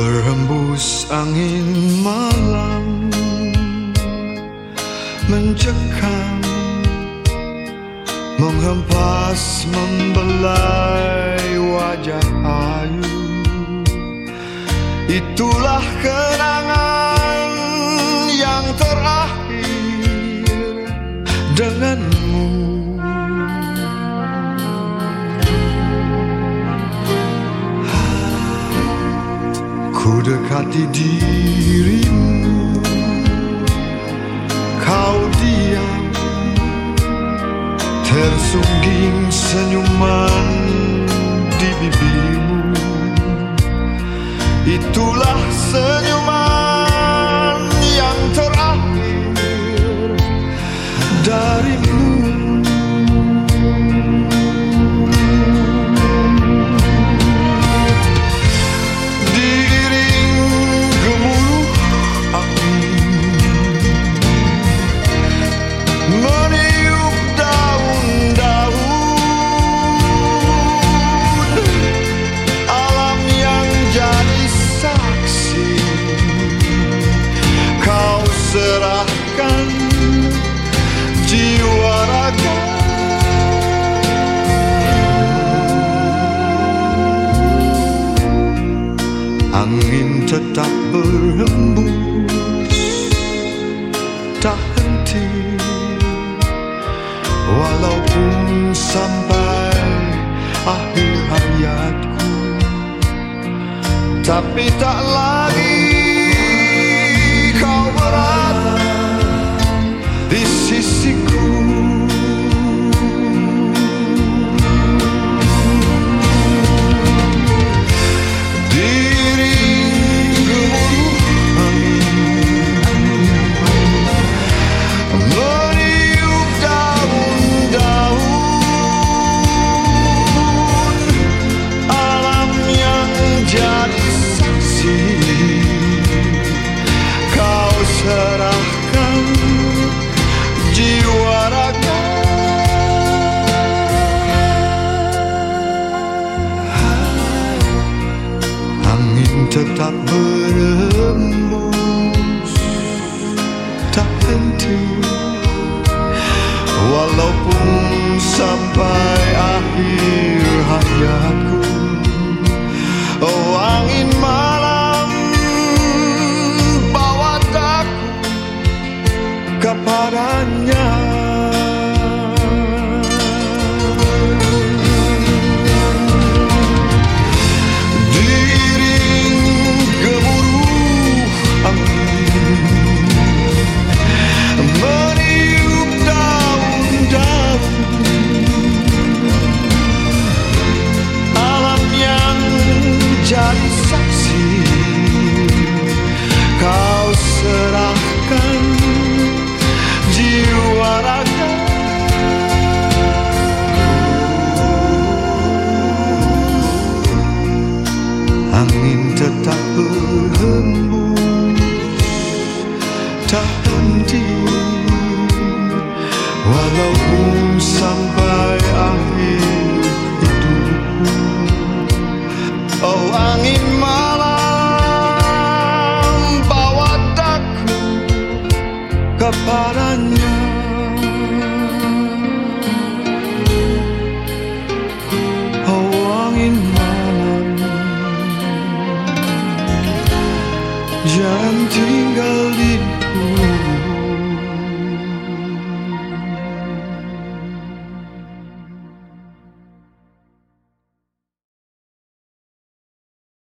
Berhembus angin malam Mencekam Menghempas membelai wajah ayu. Itulah kenangan Ku dekati dirimu. Kau diam Tersungging senyuman di bibirmu. Itulah senyuman serahkan jiwa raga Angin tetap berhembus Tak henti Walaupun sampai akhir hayatku Tapi tak lagi seguro. Tentamos tanto o alopum kaparannya